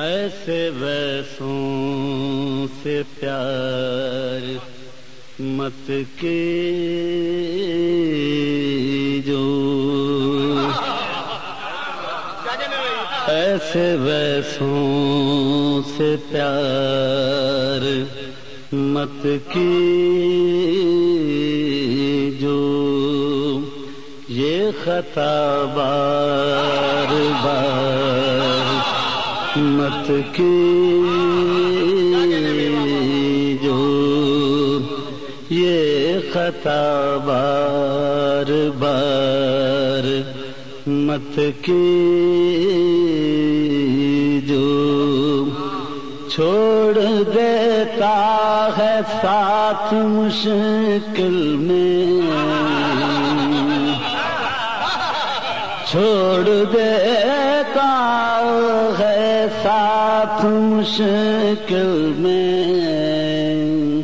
ایسے ویسوں سے پیار مت کے جو ایسے ویسوں سے پیار مت کی جو یہ خطا بار بار۔ مت کی جو یہ خطا بار بار مت کی جو چھوڑ دیتا ہے ساتھ مشکل میں۔ چھوڑ دیتا ہے ساتھ مشکل میں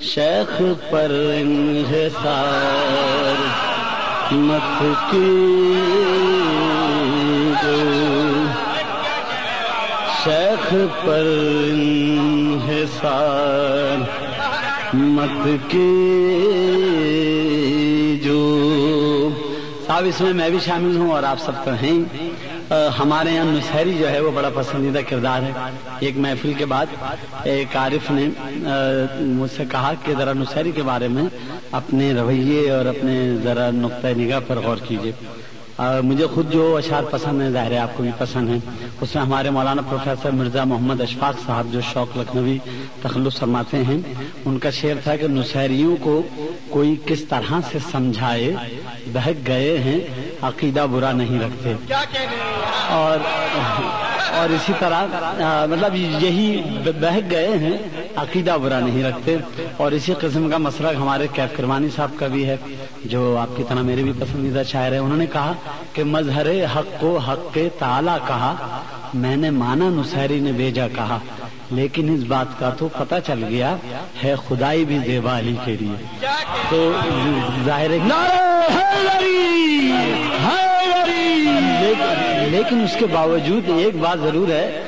شیخ پر انحصار مت کی جو شیخ پر انحصار مت کی جو صاحب، اس میں میں بھی شامل ہوں اور آپ سب تو ہیں۔ ہمارے یہاں نسہری جو ہے وہ بڑا پسندیدہ کردار ہے۔ ایک محفل کے بعد ایک عارف نے مجھ سے کہا کہ ذرا نسہری کے بارے میں اپنے رویے اور اپنے ذرا نقطۂ نگاہ پر غور کیجیے۔ مجھے خود جو اشعار پسند ہیں، ظاہر ہے آپ کو بھی پسند ہیں۔ اس میں ہمارے مولانا پروفیسر مرزا محمد اشفاق صاحب جو شوق لکھنوی تخلص فرماتے ہیں، ان کا شعر تھا کہ نسہریوں کو کوئی کس طرح سے سمجھائے، بہک گئے ہیں عقیدہ برا نہیں رکھتے۔ اور اور اسی طرح مطلب یہی بہک گئے ہیں، عقیدہ برا نہیں رکھتے۔ اور اسی قسم کا مسئلہ ہمارے کیف کرمانی صاحب کا بھی ہے، جو آپ کی طرح میرے بھی پسندیدہ شاعر ہے۔ انہوں نے کہا کہ مظہر حق کو حق کے تعالی کہا، میں نے مانا نسہری نے بیجا کہا۔ لیکن اس بات کا تو پتہ چل گیا، ہے خدائی بھی زیبا علی کے لیے۔ تو ظاہر لیکن اس کے باوجود ایک بات ضرور ہے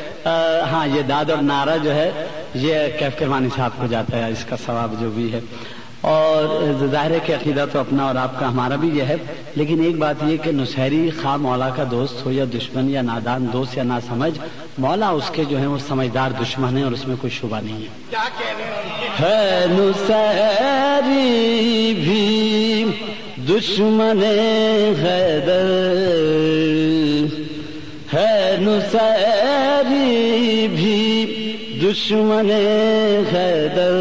ہاں یہ داد اور نعرہ جو ہے، یہ کیف کرمانی صاحب کو جاتا ہے، اس کا ثواب جو بھی ہے۔ اور ظاہر کے عقیدہ تو اپنا اور آپ کا، ہمارا بھی یہ ہے۔ لیکن ایک بات یہ کہ نسہری خواہ مولا کا دوست ہو یا دشمن یا نادان دوست یا نہ سمجھ مولا اس کے جو ہیں وہ سمجھدار دشمن ہیں اور اس میں کوئی شبہ نہیں ہے۔ نسہری بھی دشمن حیدر ہے نسہری بھی دشمن حیدر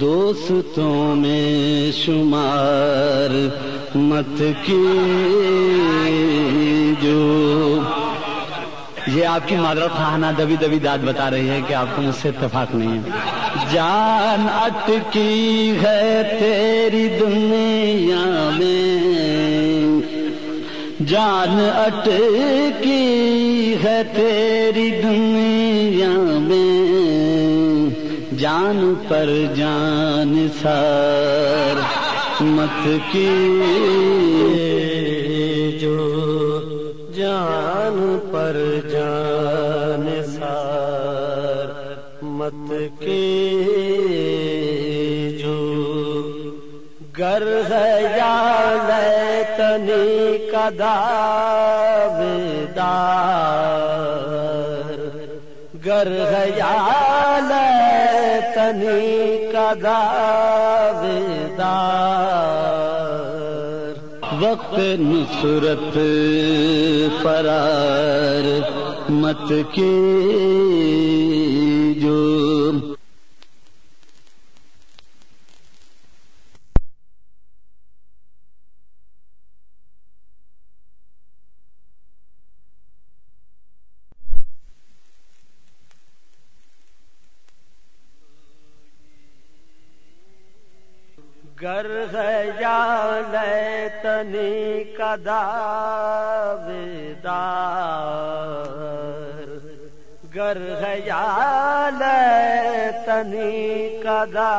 دوستوں میں شمار مت کی جو یہ آپ کی معذرت خانہ دبی دبی داد بتا رہی ہے کہ آپ کو مجھ سے اتفاق نہیں ہے۔ جان اٹکی ہے تیری دنیا میں۔ جان اٹکی ہے تیری دنیا میں۔ جان پر جان سار مت کی جو مت کی جو گر ہے یا لیتنی تنی کدا گر ہے یا لیتنی تنی کدا وقت نصرت فرار مت کی جو گر ہے یا تنی کدا گر ہے، تنی کدا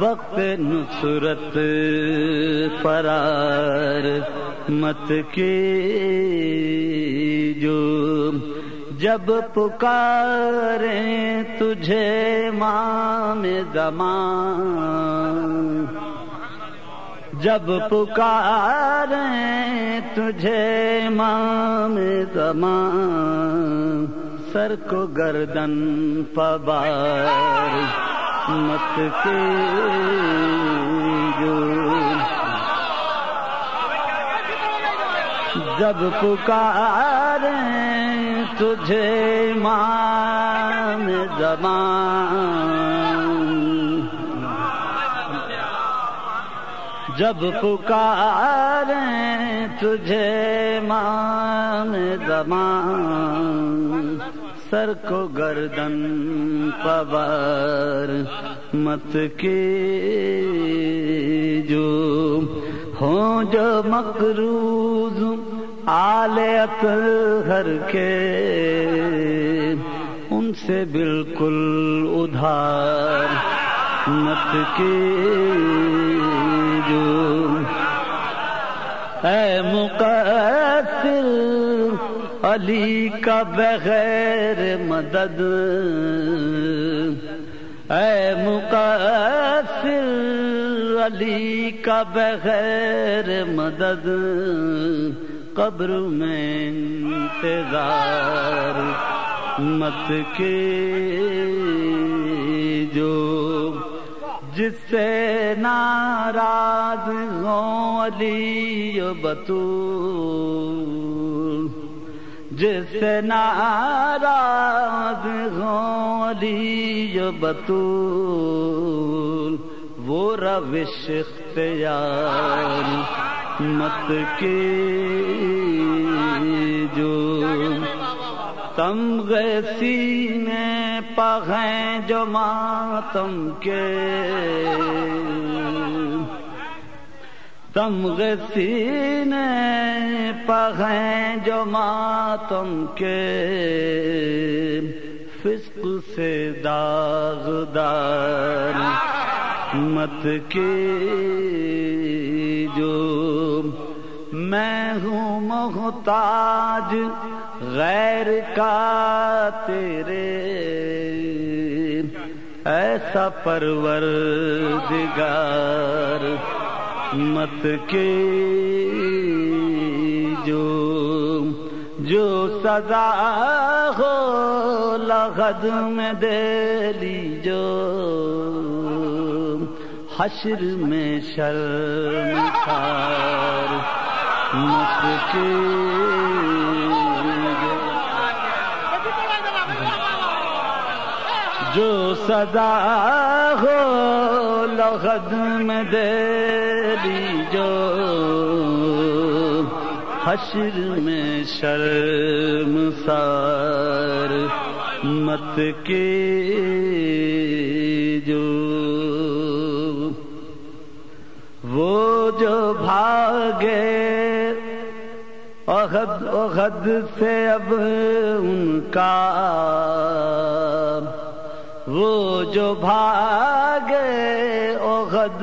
وقت نصرت فرار، مت کے جو جب پکاریں تجھے مام زمان جب پکاریں تجھے مام زمان، سر کو گردن پبار، مت کے جب پکاریں تجھے مان زمان جب پکاریں تجھے مان زمان، سر کو گردن پبار مت کے جو ہوں جو مقروض آلیت گھر کے، ان سے بالکل ادھار مت کے جو اے مقصر علی کا بغیر مدد۔ اے مقصر علی کا بغیر مدد۔ قبر میں انتظار مت کے جو جس سے ناراض ہوں علی بتو جس سے ناراض ہوں علی بطول، وہ روش اختیار مت کے جو تم سینے پغیں جو ماتم کے تم سینے پغیں جو ماتم کے فسق سے داغدار مت کے جو میں ہوں محتاج غیر کا تیرے ایسا پرور دگار مت کے جو جو سزا ہو لغد میں دے لی جو حشر میں شرم مت کے جو سزا ہو لغد میں دے لی جو حشر میں شرم سار مت کے جو وہ جو بھاگے احد احد سے اب ان کا وہ جو بھاگے احد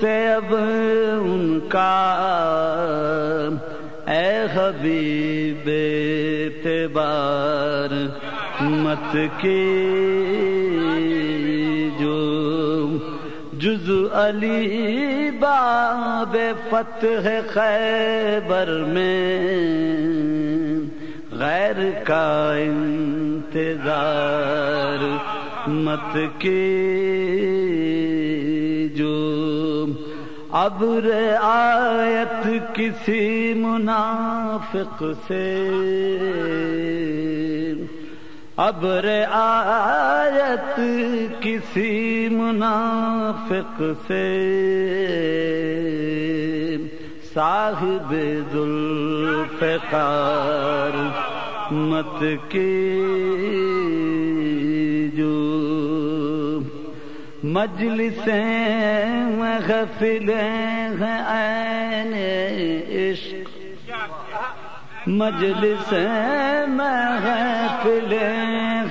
سے اب ان کا اے حبیب اعتبار مت کے جو جز علی باب فتح خیبر میں غیر کا انتظار۔ مت کے جو ابر آیت کسی منافق سے ابر آیت کسی منافق سے صاحب ذوالفقار مت کے مجلسیں محفلیں ہیں عین عشق. مجلس محفلیں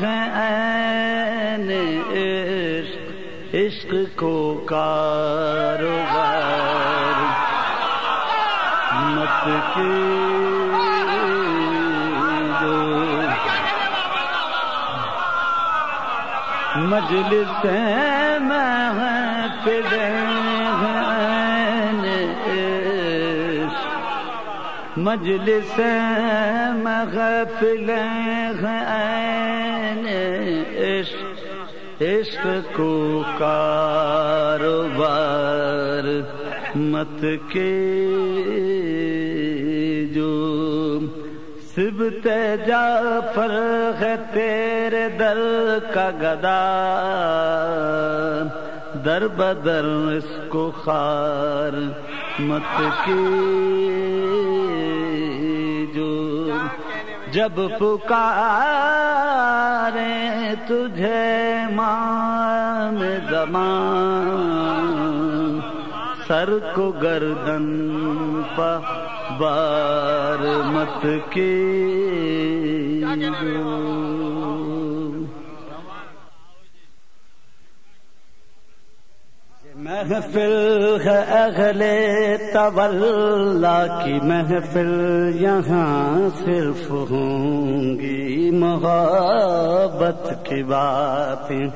ہیں عین عشق. عشق کو کاروبار. مت کی جو مجلس محفل مجلس محفل عشق عشق کو کاروبار، مت کے جو سبت جا پر ہے تیرے در کا گدا۔ در بدر اس کو خار مت کی جو جب پکارے تجھے مان زمان، سر کو گردن پا بار مت کی جو محفل ہے اہل طولا کی محفل، یہاں صرف ہوں گی محبت کی باتیں۔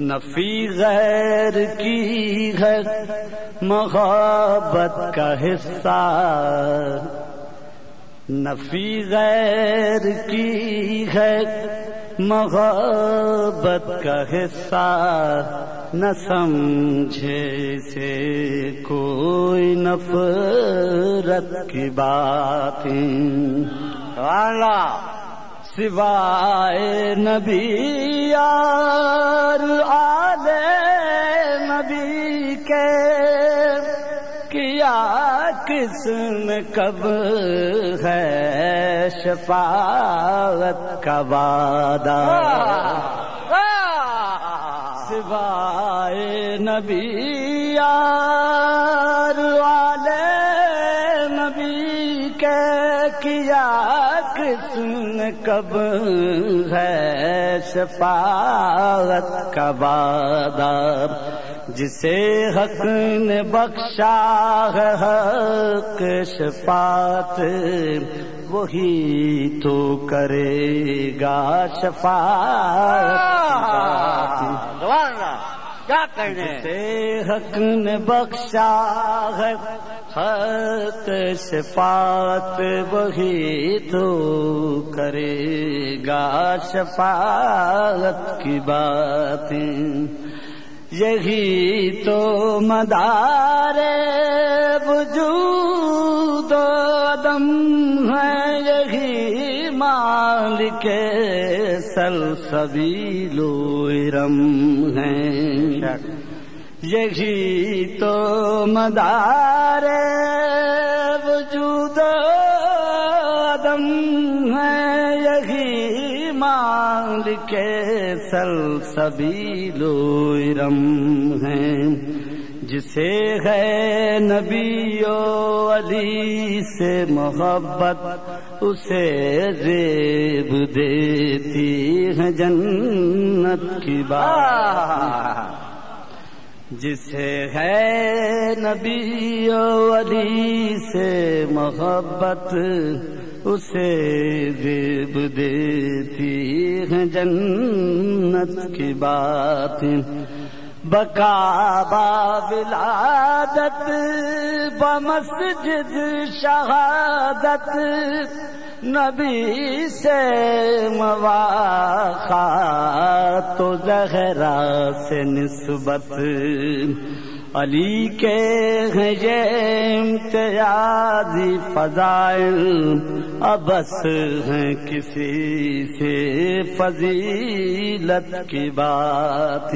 نفی غیر کی ہے محبت کا حصہ۔ نفی غیر کی ہے محبت کا حصہ۔ نہ سمجھے سے کوئی نفرت کی بات۔ سوائے نبی یار آلے نبی کے۔ کیا کس میں کب ہے شفاعت کا وعدہ؟ سوائے نبی، یار والے نبی کے کیا کسن کب ہے شفاعت کا وعدہ؟ جسے حق نے بخشا ہے، حق شفاعت، وہی تو کرے گا شفاعت۔ سے حق نے بخشا ہے حق شفاعت وہی تو کرے گا شفاعت کی باتیں یہی تو مدار وجود دم ہے یہی مالک سل سبھی لوئرم ہیں۔ یہی تو مدار وجود دم ہے یہی مالک سل سبھی لوئرم ہیں۔ جسے ہے نبی و علی سے محبت اسے زیب دیتی ہے جنت کی بات۔ جسے ہے نبی و علی سے محبت، اسے زیب دیتی ہے جنت کی بات۔ بکا ولادت بمسجد شہادت نبی سے مواقع تو زہرا سے نسبت۔ علی کے ہیں یہ امتیازی فضائل ابس ہیں کسی سے فضیلت کی بات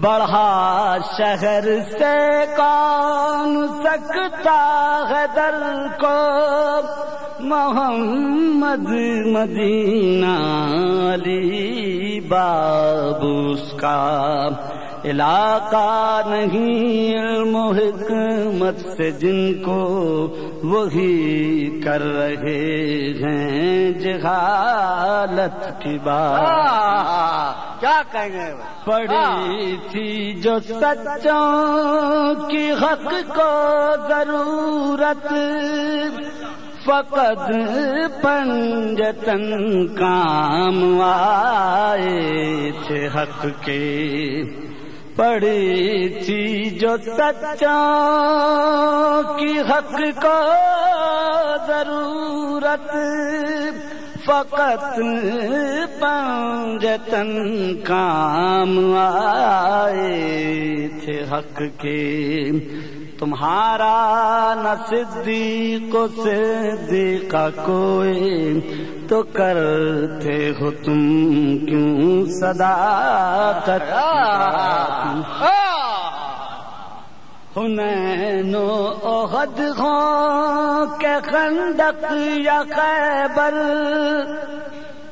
بڑھا شہر سے کون سکتا ہے در کو محمد مدینہ علی باب اس کا علاقہ نہیں علم و حکمت سے جن کو وہی کر رہے ہیں جہالت کی بات۔ کیا کہیں گے؟ پڑی تھی جو سچوں کی حق کو ضرورت فقط پنجتن کام آئے تھے حق کے۔ پڑی تھی جو سچا کی حق کو ضرورت، فقط پنجتن کام آئے تھے حق کے۔ تمہارا نہ صدیق کو صدیقہ کوئی تو کرتے ہو تم کیوں صدا ہنینو عہد ہوں کے خندق یا خیبر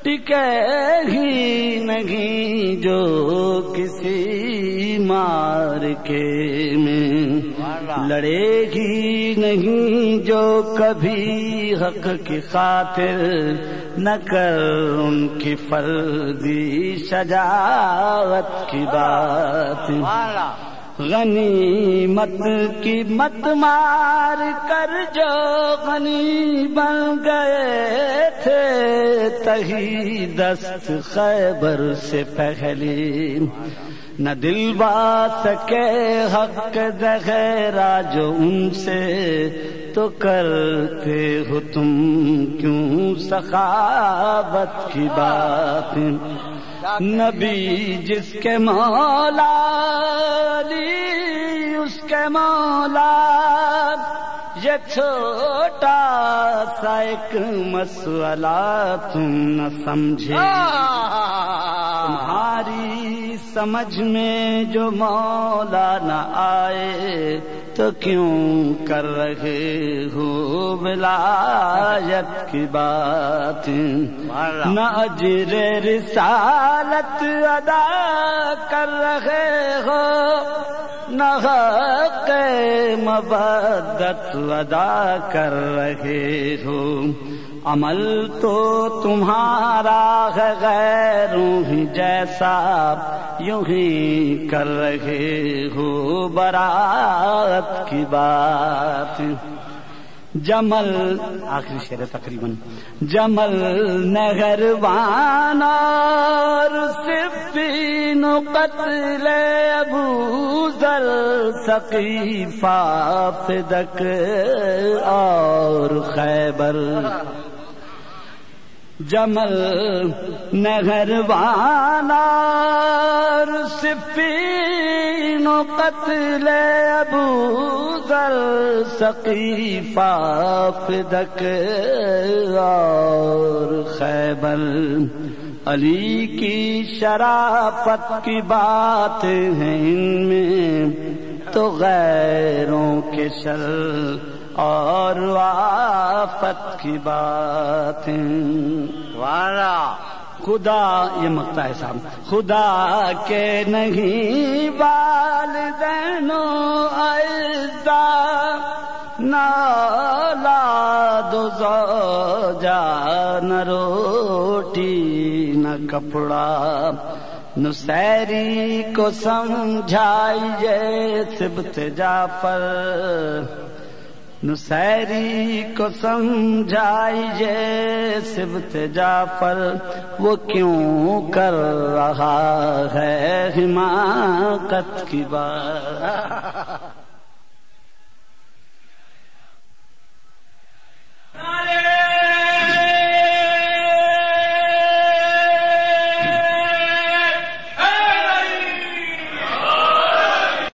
ٹکے ہی نہیں جو کسی مار کے میں لڑے گی نہیں جو کبھی حق کی خاطر نہ کر ان کی فردی شجاعت کی بات۔ غنی مت کی مت مار کر جو غنی بن گئے تھے، تہی دست خیبر سے پہلی۔ نہ دل با سکے حق دغیرا جو ان سے تو کرتے ہو تم کیوں سخاوت کی بات۔ نبی جس کے مولا، علی اس کے مولا۔ یہ چھوٹا سا ایک مسئلہ تم نہ سمجھے۔ تمہاری سمجھ میں جو مولا نہ آئے تو کیوں کر رہے ہو ولایت کی بات؟ نہ اجر رسالت ادا کر رہے ہو، نہ حق مبدت ادا کر رہے ہو۔ عمل تو تمہارا ہے، غیروں ہی جیسا یوں ہی کر رہے ہو، برات کی بات۔ جمل، آخری شعر ہے تقریباً۔ جمل نگر اور صفین قتل ابو ذر سقیفہ فدک اور خیبر۔ جمل نگر صفین و قتل ابو ذر سقیفہ فدک اور خیبر علی کی شرافت کی بات ہے ان میں تو غیروں کے شر اور آفت کی بات والا۔ خدا یہ مکتا ہے صاحب۔ خدا کے نہیں والدین ایسا نالا دو زوجا نہ روٹی نہ کپڑا۔ نسیری کو سمجھائیے سبت جعفر۔ نسیری کو سمجھائیے سبت جعفر وہ کیوں کر رہا ہے حماقت کی بات؟